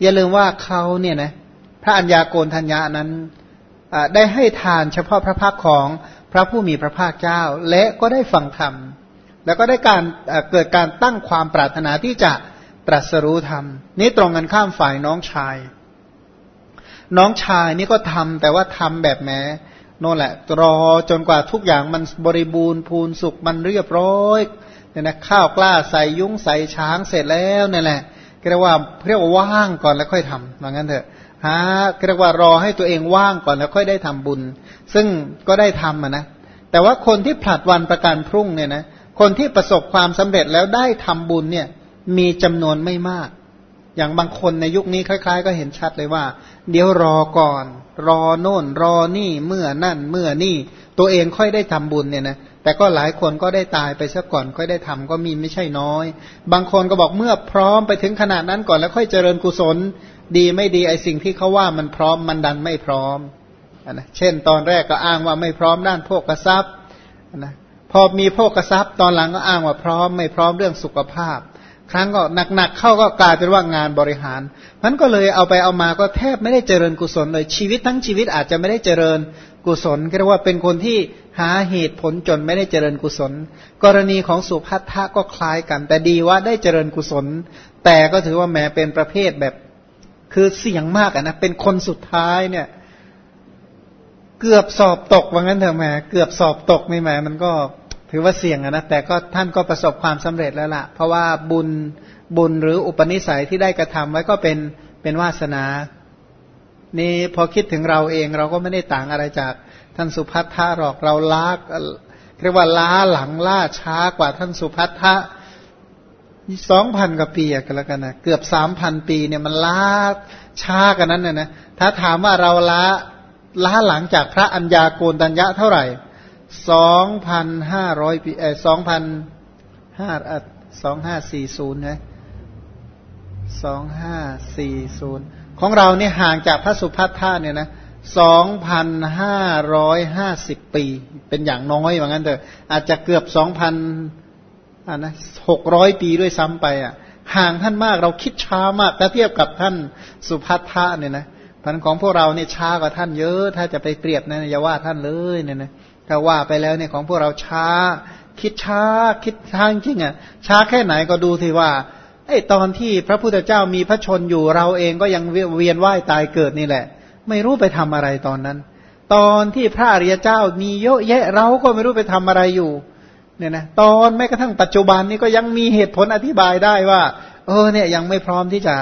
อย่าลืมว่าเขาเนี่ยนะพระัญญาโกณทัญญานั้นได้ให้ทานเฉพาะพระพักของพระผู้มีพระภาคเจ้า และก็ได้ฟังธรรมแล้วก็ได้การเกิดการตั้งความปรารถนาที่จะตรัสรู้ธรรม นี้ตรงกันข้ามฝ่ายน้องชาย น้องชายนี่ก็ทำแต่ว่าทำแบบแม้นั่นแหละรอจนกว่าทุกอย่างมันบริบูรณ์พูนสุขมันเรียบร้อยเนี่ยนะข้าวกล้าใส่ยุ้งใส่ช้างเสร็จแล้วนี่แหละ เรียกว่าเรียกว่าว่างก่อนแล้วค่อยทำว่างั้นเถอะหาเรียกว่ารอให้ตัวเองว่างก่อนแล้วค่อยได้ทำบุญ ซึ่งก็ได้ทำนะแต่ว่าคนที่ผลัดวันประกันพรุ่งเนี่ยนะคนที่ประสบความสำเร็จแล้วได้ทำบุญเนี่ยมีจำนวนไม่มาก อย่างบางคนในยุคนี้คล้าย ๆ ก็เห็นชัดเลยว่า เดี๋ยวรอก่อน รอโน่น รอนี่เมื่อนั่นเมื่อนี่ ตัวเองค่อยได้ทำบุญเนี่ยนะ แต่ก็หลายคนก็ได้ตายไปซะก่อนค่อยได้ทำก็มีไม่ใช่น้อย บางคนก็บอกเมื่อพร้อมไปถึงขนาดนั้นก่อนแล้วค่อยเจริญกุศล ดีไม่ดีไอสิ่งที่เขาว่ามันพร้อมมันดันไม่พร้อมนะเช่น ตอนแรกก็อ้างว่าไม่พร้อมด้านโภกทรัพย์นะพอมีโภกทรัพย์ ตอนหลังก็อ้างว่าพร้อมไม่พร้อมเรื่องสุขภาพ ครั้งก็หนักๆเข้าก็กลายเป็นว่างานบริหารมันก็เลยเอาไปเอามาก็แทบไม่ได้เจริญกุศลเลยชีวิตทั้งชีวิตอาจจะไม่ได้เจริญ กุศลเรียกว่าเป็นคนที่หาเหตุผลจนไม่ได้เจริญกุศล กรณีของสุภัททะก็คล้ายกัน แต่ดีว่าได้เจริญกุศล แต่ก็ถือว่าแม้เป็นประเภทแบบ คือเสี่ยงมากนะเป็นคนสุดท้ายเนี่ย เกือบสอบตกว่างั้นเถอะแหมเกือบสอบตกไม่แหมมันก็ถือว่าเสี่ยงนะแต่ก็ท่านก็ประสบความสำเร็จแล้วล่ะ เพราะว่าบุญบุญหรืออุปนิสัยที่ได้กระทำไว้ก็เป็นเป็นวาสนา นี่พอคิดถึงเราเองเราก็ไม่ได้ต่างอะไรจากท่านสุพัทธะหรอกเราล้าเรียกว่าล้าหลังล่าช้ากว่าท่านสุพัทธะสองพันกว่าปีกันแล้วกันนะเกือบสามพันปีเนี่ยมันล้าช้ากันนั้นนะนะถ้าถามว่าเราล้าล้าหลังจากพระัญญาโกณตัญญะเท่าไหร่สองพันห้าร้อยปีเออสองพันห้าสองห้าสี่ศูนย์นะสองห้าสี่ศูนย์ ของเราเนี่ยห่างจากพระสุพัทธะเนี่ยนะสองพันห้าร้อยห้าสิบปี เป็นอย่างน้อยว่างั้นเถอะอาจจะเกือบสองพันอ่านะหกร้อยปีด้วยซ้ำไปอะห่างท่านมากเราคิดช้ามากถ้าเทียบกับท่านสุภัททะเนี่ยนะพันของพวกเราเนี่ยช้ากว่าท่านเยอะ ถ้าจะไปเปรียบนะอย่าว่าท่านเลยเนี่ยนะถ้าว่าไปแล้วเนี่ยของพวกเราช้า คิดช้าคิดช้าจริงอะช้าแค่ไหนก็ดูทีว่า ไอ้ตอนที่พระพุทธเจ้ามีพระชนอยู่เราเองก็ยังเวียนว่ายตายเกิดนี่แหละ ไม่รู้ไปทำอะไรตอนนั้น ตอนที่พระอริยเจ้ามีเยอะแยะเราก็ไม่รู้ไปทำอะไรอยู่เนี่ยนะตอนแม้กระทั่งปัจจุบันนี้ก็ยังมีเหตุผลอธิบายได้ว่า เออเนี่ยยังไม่พร้อมที่จะ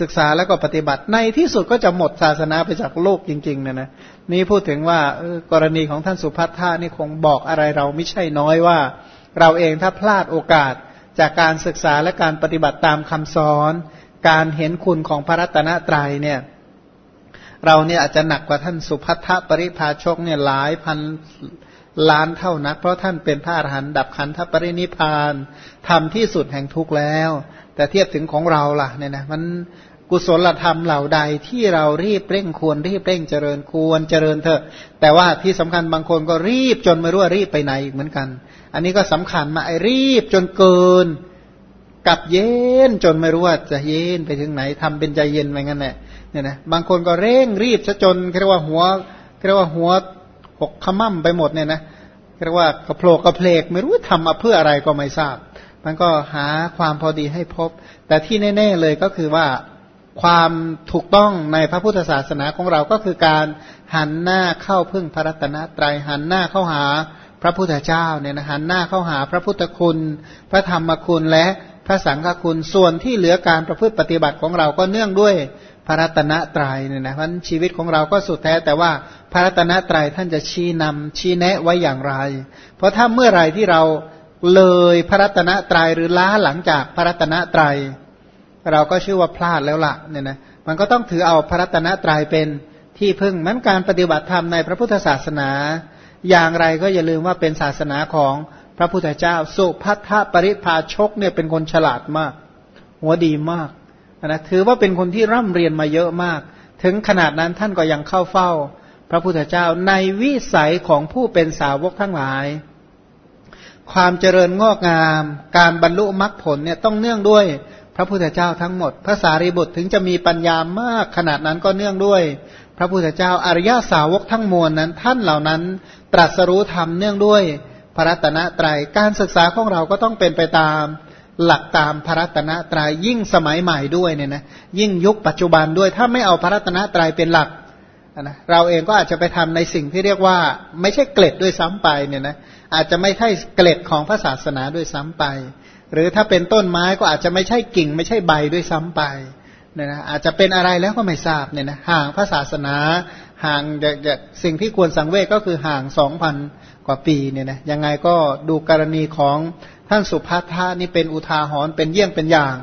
ศึกษาแล้วก็ปฏิบัติในที่สุดก็จะหมดศาสนาไปจากโลกจริงๆเนี่ยนะนี่พูดถึงว่าออกรณีของท่านสุพัทธานี่คงบอกอะไรเราไม่ใช่น้อยว่า เราเองถ้าพลาดโอกาส จากการศึกษาและการปฏิบัติตามคำสอน การเห็นคุณของพระรัตนตรัยเนี่ย เราเนี่ยอาจจะหนักกว่าท่านสุพัทธปริภาชกเนี่ยหลายพันล้านเท่านัก เพราะท่านเป็นพระอรหันต์ดับขันธปรินิพานทำที่สุดแห่งทุกข์แล้ว แต่เทียบถึงของเราล่ะเนี่ยนะมันกุศลธรรมเหล่าใดที่เรารีบเร่งควรรีบเร่งเจริญควรเจริญเถอะ แต่ว่าที่สำคัญบางคนก็รีบจนไม่รู้ว่ารีบไปไหนอีกเหมือนกัน อันนี้ก็สำคัญมาไอ้รีบจนเกินกับเย็นจนไม่รู้ว่าจะเย็นไปถึงไหนทำเป็นใจเย็นไปงั้นแหละเนี่ยนะบางคนก็เร่งรีบซะจนเรียกว่าหัวเรียกว่าหัวหกขมั่มไปหมดเนี่ยนะเรียกว่ากระโผลกกระเพลกไม่รู้ทำมาเพื่ออะไรก็ไม่ทราบ มันก็หาความพอดีให้พบ แต่ที่แน่ ๆเลยก็คือว่าความถูกต้องในพระพุทธศาสนาของเราก็คือการหันหน้าเข้าพึ่งพระรัตนตรยัยหันหน้าเข้าหา พระพุทธเจ้าเนี่ยนะหันหน้าเข้าหาพระพุทธคุณ พระธรรมคุณและพระสังฆคุณส่วนที่เหลือการประพฤติปฏิบัติของเราก็เนื่องด้วยพระรัตนตรัยเนี่ยนะเพราะชีวิตของเราก็สุดแท้แต่ว่าพระรัตนตรัยท่านจะชี้นำชี้แนะไว้อย่างไร เพราะถ้าเมื่อไรที่เราเลยพระรัตนตรัยหรือล้าหลังจากพระรัตนตรัย เราก็ชื่อว่าพลาดแล้วละเนี่ยนะมันก็ต้องถือเอาพระรัตนตรัยเป็นที่พึ่งมันการปฏิบัติธรรมในพระพุทธศาสนา อย่างไรก็อย่าลืมว่าเป็นศาสนาของพระพุทธเจ้า สุพัทธปริภาชกเนี่ยเป็นคนฉลาดมาก หัวดีมากนะถือว่าเป็นคนที่ร่ำเรียนมาเยอะมาก ถึงขนาดนั้นท่านก็ยังเข้าเฝ้า พระพุทธเจ้าในวิสัยของผู้เป็นสาวกทั้งหลาย ความเจริญงอกงาม การบรรลุมรรคผลเนี่ยต้องเนื่องด้วยพระพุทธเจ้าทั้งหมด พระสารีบุตรถึงจะมีปัญญามากขนาดนั้นก็เนื่องด้วย พระพุทธเจ้าอริยสาวกทั้งมวลนั้น ท่านเหล่านั้น ตรัสรู้ธรรมเนื่องด้วยพระรัตนตรยัยการศึกษาของเราก็ต้องเป็นไปตามหลักตามพระรัตนตรยัยยิ่งสมัยใหม่ด้วยเนี่ยนะยิ่งยุคปัจจุบันด้วยถ้าไม่เอาพระรัตนตรัยเป็นหลักนะเราเองก็อาจจะไปทำในสิ่งที่เรียกว่า ไม่ใช่เกล็ดด้วยซ้ำไปเนี่ยนะอาจจะไม่ใช่เกล็ดของพระศาสนาด้วยซ้ำไป หรือถ้าเป็นต้นไม้ก็อาจจะไม่ใช่กิ่ง ไม่ใช่ใบด้วยซ้ำไปเนี่ยนะอาจจะเป็นอะไรแล้วก็ไม่ทราบเนี่ยนะห่างพระศาสนา ห่างจากสิ่งที่ควรสังเวชก็คือห่างสองพันกว่าปีเนี่ยนะยังไงก็ดูกรณีของท่านสุภัทธานี่เป็นอุทาหรณ์เป็นเยี่ยงเป็นอย่าง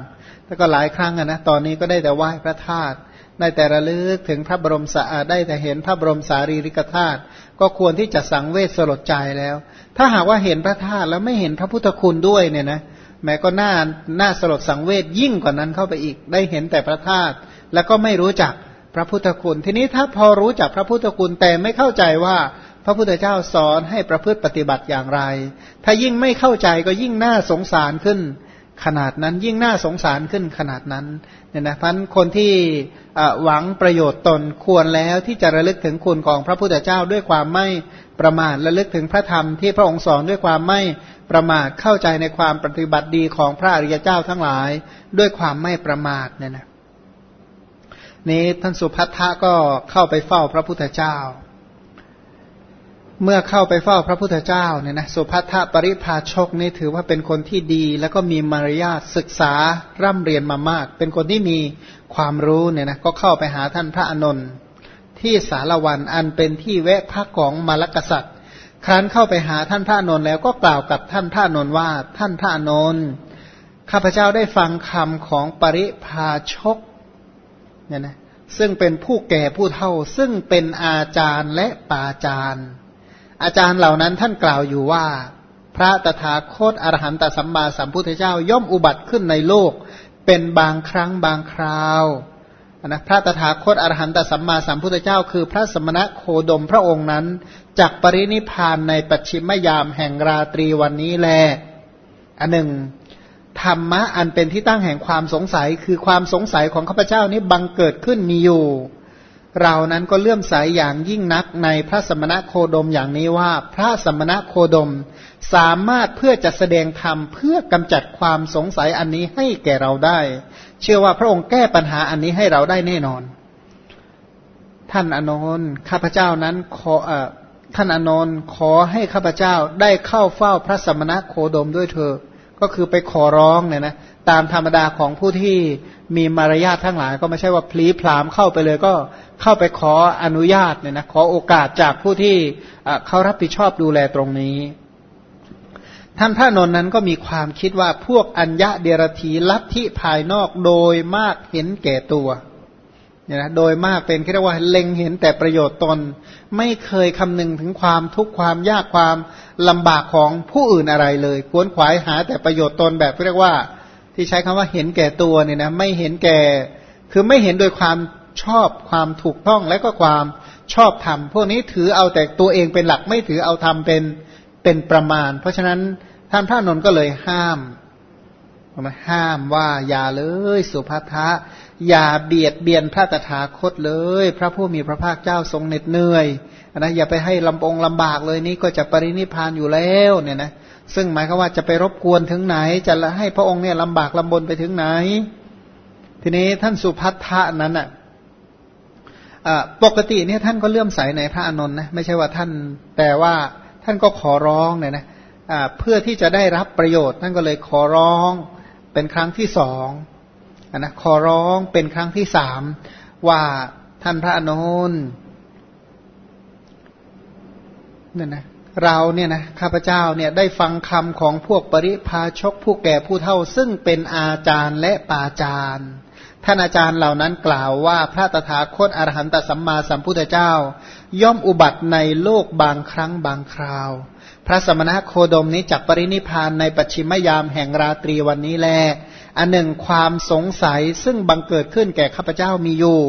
แล้วก็หลายครั้งนะตอนนี้ก็ได้แต่ไหว้พระธาตุได้แต่ระลึกถึงพระบรมสาได้แต่เห็นพระบรมสารีริกธาตุก็ควรที่จะสังเวชสลดใจแล้ว ถ้าหากว่าเห็นพระธาตุแล้วไม่เห็นพระพุทธคุณด้วยเนี่ยนะแม้ก็น่าน่าสลดสังเวชยิ่งกว่านั้นเข้าไปอีก ได้เห็นแต่พระธาตุแล้วก็ไม่รู้จัก พระพุทธคุณ ทีนี้ถ้าพอรู้จักพระพุทธคุณแต่ไม่เข้าใจว่าพระพุทธเจ้าสอนให้ประพฤติปฏิบัติอย่างไร ถ้ายิ่งไม่เข้าใจก็ยิ่งน่าสงสารขึ้น ขนาดนั้นยิ่งน่าสงสารขึ้นขนาดนั้นเนี่ยนะพันคนที่หวังประโยชน์ตนควรแล้วที่จะระลึกถึงคุณของพระพุทธเจ้าด้วยความไม่ประมาทระลึกถึงพระธรรมที่พระองค์สอนด้วยความไม่ประมาทเข้าใจในความปฏิบัติดีของพระอริยเจ้าทั้งหลาย ด้วยความไม่ประมาทเนี่ยนะ นี้ท่านสุพัทธะก็เข้าไปเฝ้าพระพุทธเจ้า เมื่อเข้าไปเฝ้าพระพุทธเจ้าเนี่ยนะสุพัทธะปริพาชกนี่ถือว่าเป็นคนที่ดี แล้วก็มีมารยาทศึกษาร่ำเรียนมามาก เป็นคนที่มีความรู้เนี่ยนะก็เข้าไปหาท่านพระอนนท์ที่สารวันอันเป็นที่แวะพักของมรกษัตริย์ ครั้นเข้าไปหาท่านพระอนนท์แล้วก็กล่าวกับท่านพระอนนท์ว่าท่านพระอนนท์ข้าพเจ้าได้ฟังคำของปริพาชก เนี่ยนะซึ่งเป็นผู้แก่ผู้เฒ่า ซึ่งเป็นอาจารย์และปาจารย์ อาจารย์เหล่านั้นท่านกล่าวอยู่ว่า พระตถาคตอรหันตสัมมาสัมพุทธเจ้าย่อมอุบัติขึ้นในโลก เป็นบางครั้งบางคราวนะพระตถาคตอรหันตสัมมาสัมพุทธเจ้า คือพระสมณะโคดมพระองค์นั้นจากปรินิพานในปัจฉิมยามแห่งราตรีวันนี้แลอันหนึ่ง ธรรมะอันเป็นที่ตั้งแห่งความสงสัย คือความสงสัยของข้าพเจ้านี้บังเกิดขึ้นมีอยู่ เรานั้นก็เลื่อมใสยอย่างยิ่งนักในพระสมณะโคดมอย่างนี้ว่า พระสมณะโคดมสามารถเพื่อจะแสดงธรรมเพื่อกำจัดความสงสัยอันนี้ให้แก่เราได้ เชื่อว่าพระองค์แก้ปัญหาอันนี้ให้เราได้แน่นอน ท่านอนนท์ข้าพเจ้านั้นขอท่านอนนท์ขอให้ข้าพเจ้าได้เข้าเฝ้าพระสมณะโคดมด้วยเถอ ก็คือไปขอร้องเนี่ยนะตามธรรมดาของผู้ที่มีมารยาททั้งหลาย ก็ไม่ใช่ว่าพลีพรามเข้าไปเลยก็เข้าไปขออนุญาตเนี่ยนะขอโอกาสจากผู้ที่เขารับผิดชอบดูแลตรงนี้ ท่านพระนนท์นั้นก็มีความคิดว่าพวกอัญญะเดรธีลัทธิภายนอกโดยมากเห็นแก่ตัว เนี่ยนะโดยมากเป็นเรียกว่าเล็งเห็นแต่ประโยชน์ตน ไม่เคยคำนึงถึงความทุกข์ความยากความลำบากของผู้อื่นอะไรเลยควนขวายหาแต่ประโยชน์ตนแบบเรียกว่า ที่ใช้คำว่าเห็นแก่ตัวเนี่ยนะไม่เห็นแก่ คือไม่เห็นโดยความชอบความถูกต้องและก็ความชอบธรรมพวกนี้ถือเอาแต่ตัวเองเป็นหลักไม่ถือเอาธรรมเป็นเป็นประมาณ เพราะฉะนั้นท่านพระนนท์ก็เลยห้ามห้ามว่าอย่าเลยสุภัทะ อย่าเบียดเบียนพระตถาคตเลย พระผู้มีพระภาคเจ้าทรงเหน็ดเหนื่อยนะอย่าไปให้ลำองลำบากเลยนี่ก็จะปรินิพานอยู่แล้วเนี่ยนะซึ่งหมายความว่าจะไปรบกวนถึงไหน จะให้พระองค์เนี่ยลำบากลำบนไปถึงไหน ทีนี้ท่านสุพัทธะนั้นอะปกติเนี่ยท่านก็เลื่อมใสในพระอานนท์นะไม่ใช่ว่าท่านแต่ว่าท่านก็ขอร้องเนี่ยนะเพื่อที่จะได้รับประโยชน์ท่านก็เลยขอร้องเป็นครั้งที่สอง นนะขอร้องเป็นครั้งที่สามว่าท่านพระอนุนเนี่ยนะเราเนี่ยนะข้าพเจ้าเนี่ยได้ฟังคำของพวกปริพาชกผู้แก่ผู้เฒ่า ซึ่งเป็นอาจารย์และปาจารย์ท่านอาจารย์เหล่านั้นกล่าวว่าพระตถาคตอรหันตสัมมาสัมพุทธเจ้า ย่อมอุบัติในโลกบางครั้งบางคราว พระสมณะโคดมนี้จักปรินิพานในปัจฉิมยามแห่งราตรีวันนี้แล อันหนึ่งความสงสัยซึ่งบังเกิดขึ้นแก่ข้าพเจ้ามีอยู่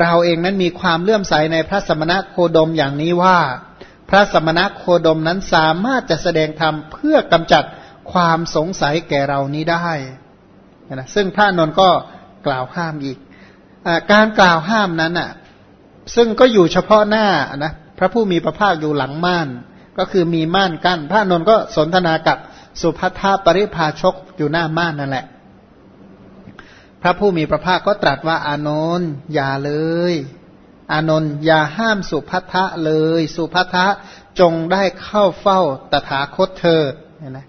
เราเองนั้นมีความเลื่อมใสในพระสมณะโคดมอย่างนี้ว่า พระสมณะโคดมนั้นสามารถจะแสดงธรรมเพื่อกำจัดความสงสัยแก่เรานี้ได้นะซึ่งพระนนท์ก็กล่าวห้ามอีกอการกล่าวห้ามนั้นอะซึ่งก็อยู่เฉพาะหน้านะพระผู้มีพระภาคอยู่หลังม่าน ก็คือมีม่านกั้นพระนนท์ก็สนทนากับสุภัทธาปริภาชกอยู่หน้าม่านนั่นแหละ พระผู้มีพระภาคก็ตรัสว่าอานนท์อย่าเลย อานนท์อย่าห้ามสุภัทธะเลย สุภัทธะจงได้เข้าเฝ้าตถาคตเถิดเนี่ยนะ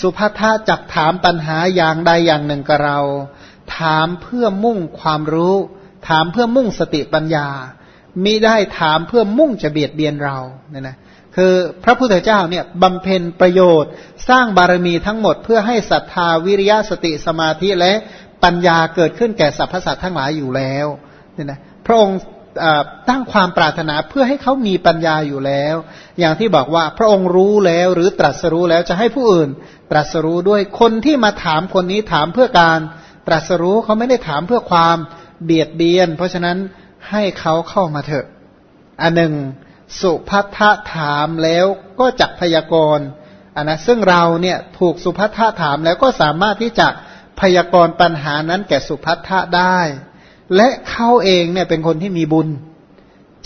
สุภัทธะจักถามปัญหาอย่างใดอย่างหนึ่งกับเรา ถามเพื่อมุ่งความรู้ ถามเพื่อมุ่งสติปัญญามิได้ถามเพื่อมุ่งจะเบียดเบียนเราเนี่ยนะคือพระพุทธเจ้าเนี่ยบำเพ็ญประโยชน์ สร้างบารมีทั้งหมดเพื่อให้ศรัทธาวิริยะสติสมาธิและ ปัญญาเกิดขึ้นแก่สรรพสัตว์ทั้งหลายอยู่แล้วเนี่ยนะพระองค์ตั้งความปรารถนาเพื่อให้เขามีปัญญาอยู่แล้ว อย่างที่บอกว่าพระองค์รู้แล้วหรือตรัสรู้แล้วจะให้ผู้อื่น ตรัสรู้ด้วยคนที่มาถามคนนี้ถามเพื่อการตรัสรู้เขาไม่ได้ถามเพื่อความเบียดเบียน เพราะฉะนั้นให้เขาเข้ามาเถอะ อันหนึ่ง สุพัทธะถามแล้วก็จักพยากรณ์อันนะซึ่งเราเนี่ยถูกสุพัทธะถามแล้วก็สามารถที่จะ พยากรณ์ปัญหานั้นแก่สุพัทธะได้ และเขาเองเนี่ยเป็นคนที่มีบุญ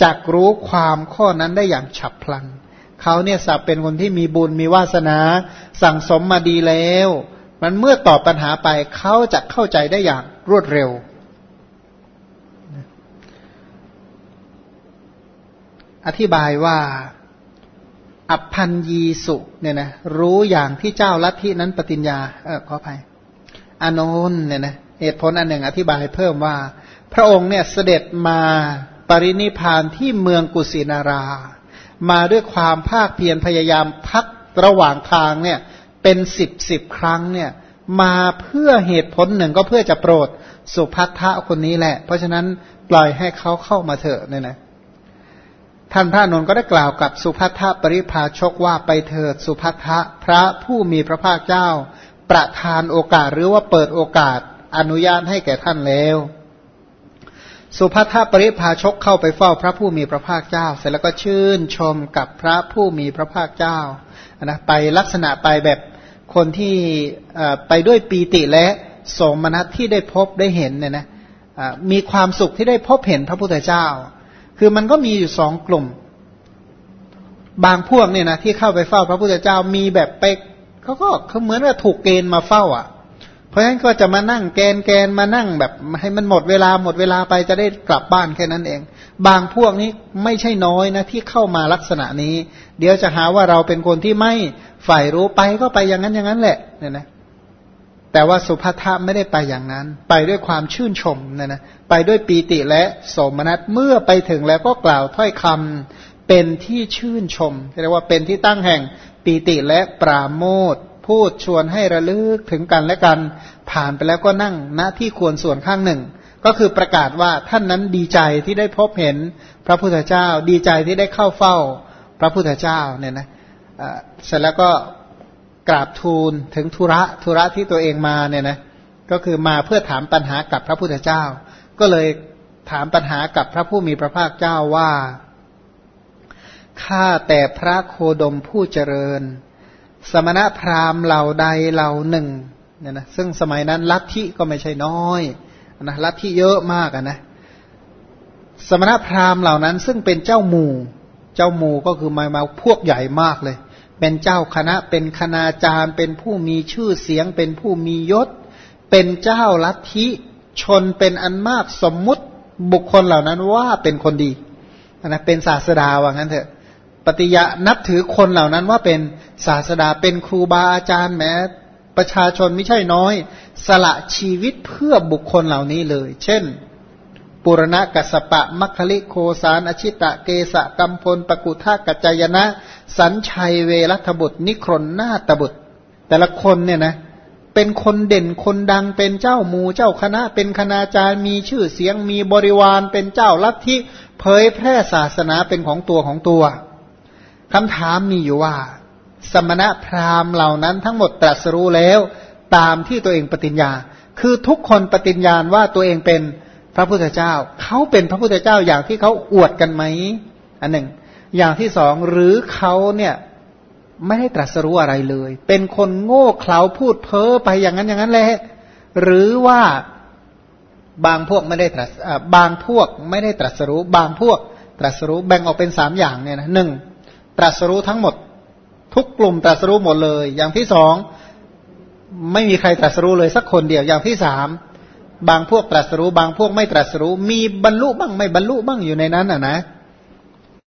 จักรู้ความข้อนั้นได้อย่างฉับพลันเขาเนี่ยสับเป็นคนที่มีบุญมีวาสนา สั่งสมมาดีแล้ว มันเมื่อตอบปัญหาไปเขาจะเข้าใจได้อย่างรวดเร็ว อธิบายว่าอัพพันยีสุเนี่ยนะรู้อย่างที่เจ้าลัทธินั้นปฏิญญาเออขออภัย อานนท์เนี่ยนะเหตุผลอันหนึ่งอธิบายเพิ่มว่า พระองค์เนี่ยเสด็จมาปรินิพานที่เมืองกุสินารา มาด้วยความภาคเพียรพยายามพักระหว่างทางเนี่ยเป็นสิบสิบครั้งเนี่ยมาเพื่อเหตุผลหนึ่งก็เพื่อจะโปรดสุภัททะคนนี้แหละ เพราะฉะนั้นปล่อยให้เขาเข้ามาเถอะเนี่ยนะท่านพระนนท์ก็ได้กล่าวกับสุภัททปริภาชกว่าไปเถิดสุภัททะพระผู้มีพระภาคเจ้า ประทานโอกาสหรือว่าเปิดโอกาสอนุญาตให้แก่ท่านแล้ว สุภัทปริภาชกเข้าไปเฝ้าพระผู้มีพระภาคเจ้า เสร็จแล้วก็ชื่นชมกับพระผู้มีพระภาคเจ้านะไปลักษณะไปแบบคนที่ไปด้วยปีติและสมนัตที่ได้พบได้เห็นเนี่ยนะมีความสุขที่ได้พบเห็นพระพุทธเจ้า คือมันก็มีอยู่สองกลุ่ม บางพวกเนี่ยนะที่เข้าไปเฝ้าพระพุทธเจ้ามีแบบไป เขาก็เขาเหมือนกับถูกเกณฑ์มาเฝ้าอะ เพราะฉะนั้นก็จะมานั่งแกนแกนมานั่งแบบให้มันหมดเวลาหมดเวลาไปจะได้กลับบ้านแค่นั้นเอง บางพวกนี้ไม่ใช่น้อยนะที่เข้ามาลักษณะนี้ เดี๋ยวจะหาว่าเราเป็นคนที่ไม่ฝ่ายรู้ไปก็ไปอย่างนั้นอย่างนั้นแหละเนี่ยนะแต่ว่าสุภัทะไม่ได้ไปอย่างนั้น ไปด้วยความชื่นชมนะนะไปด้วยปีติและโสมนัสเมื่อไปถึงแล้วก็กล่าวถ้อยคำเป็นที่ชื่นชมเรียกว่าเป็นที่ตั้งแห่ง ปีติและปราโมทพูดชวนให้ระลึกถึงกันและกัน ผ่านไปแล้วก็นั่งณที่ควรส่วนข้างหนึ่ง ก็คือประกาศว่าท่านนั้นดีใจที่ได้พบเห็นพระพุทธเจ้าดีใจที่ได้เข้าเฝ้าพระพุทธเจ้าเนี่ยนะเสร็จแล้วก็กราบทูลถึงธุระธุระที่ตัวเองมาเนี่ยนะก็คือมาเพื่อถามปัญหากับพระพุทธเจ้า ก็เลยถามปัญหากับพระผู้มีพระภาคเจ้าว่า ข้าแต่พระโคดมผู้เจริญ สมณพราหมณ์เหล่าใดเหล่าหนึ่งเนี่ยนะซึ่งสมัยนั้นลัทธิก็ไม่ใช่น้อยนะลัทธิเยอะมากนะสมณพราหมณ์เหล่านั้น ซึ่งเป็นเจ้าหมู่ เจ้าหมู่ก็คือมามาพวกใหญ่มากเลย เป็นเจ้าคณะเป็นคณาจารย์ เป็นผู้มีชื่อเสียง เป็นผู้มียศ เป็นเจ้าลัทธิชนเป็นอันมากสมมุติบุคคลเหล่านั้นว่าเป็นคนดีนะเป็นศาสดาว่างั้นเถอะ ปฏิยะนับถือคนเหล่านั้นว่าเป็นศาสดาเป็นครูบาอาจารย์แม้ ประชาชนไม่ใช่น้อย สละชีวิตเพื่อบุคคลเหล่านี้เลย เช่น ปุรณะกัสปะ มัคคลิโคสารอชิตะเกสะกัมพลปกุทากัจจยนะ สัญชัยเวรัตบุตร นิครนนาตบุตร แต่ละคนเนี่ยนะเป็นคนเด่นคนดังเป็นเจ้าหมูเจ้าคณะ เป็นคณาจารย์มีชื่อเสียงมีบริวารเป็นเจ้าลัทธิเผยแพร่ศาสนาเป็นของตัวของตัว คำถามมีอยู่ว่า สมณะพราหมณ์เหล่านั้นทั้งหมดตรัสรู้แล้วตามที่ตัวเองปฏิญญา คือทุกคนปฏิญญาณว่าตัวเองเป็นพระพุทธเจ้า เขาเป็นพระพุทธเจ้าอย่างที่เขาอวดกันไหมอันหนึ่ง อย่างที่สองหรือเขาเนี่ยไม่ได้ตรัสรู้อะไรเลย เป็นคนโง่เขลาพูดเพ้อไปอย่างนั้นอย่างนั้นแหละหรือว่าบางพวกไม่ได้ตรัสบางพวกไม่ได้ตรัสรู้ บางพวกตรัสรู้แบ่งออกเป็นสามอย่างเนี่ยนะหนึ่ง ตรัสรู้ทั้งหมด ทุกกลุ่มตรัสรู้หมดเลย อย่างที่สองไม่มีใครตรัสรู้เลยสักคนเดียวอย่างที่สามบางพวกตรัสรู้บางพวกไม่ตรัสรู้ มีบรรลุบ้างไม่บรรลุบ้างอยู่ในนั้นอะนะ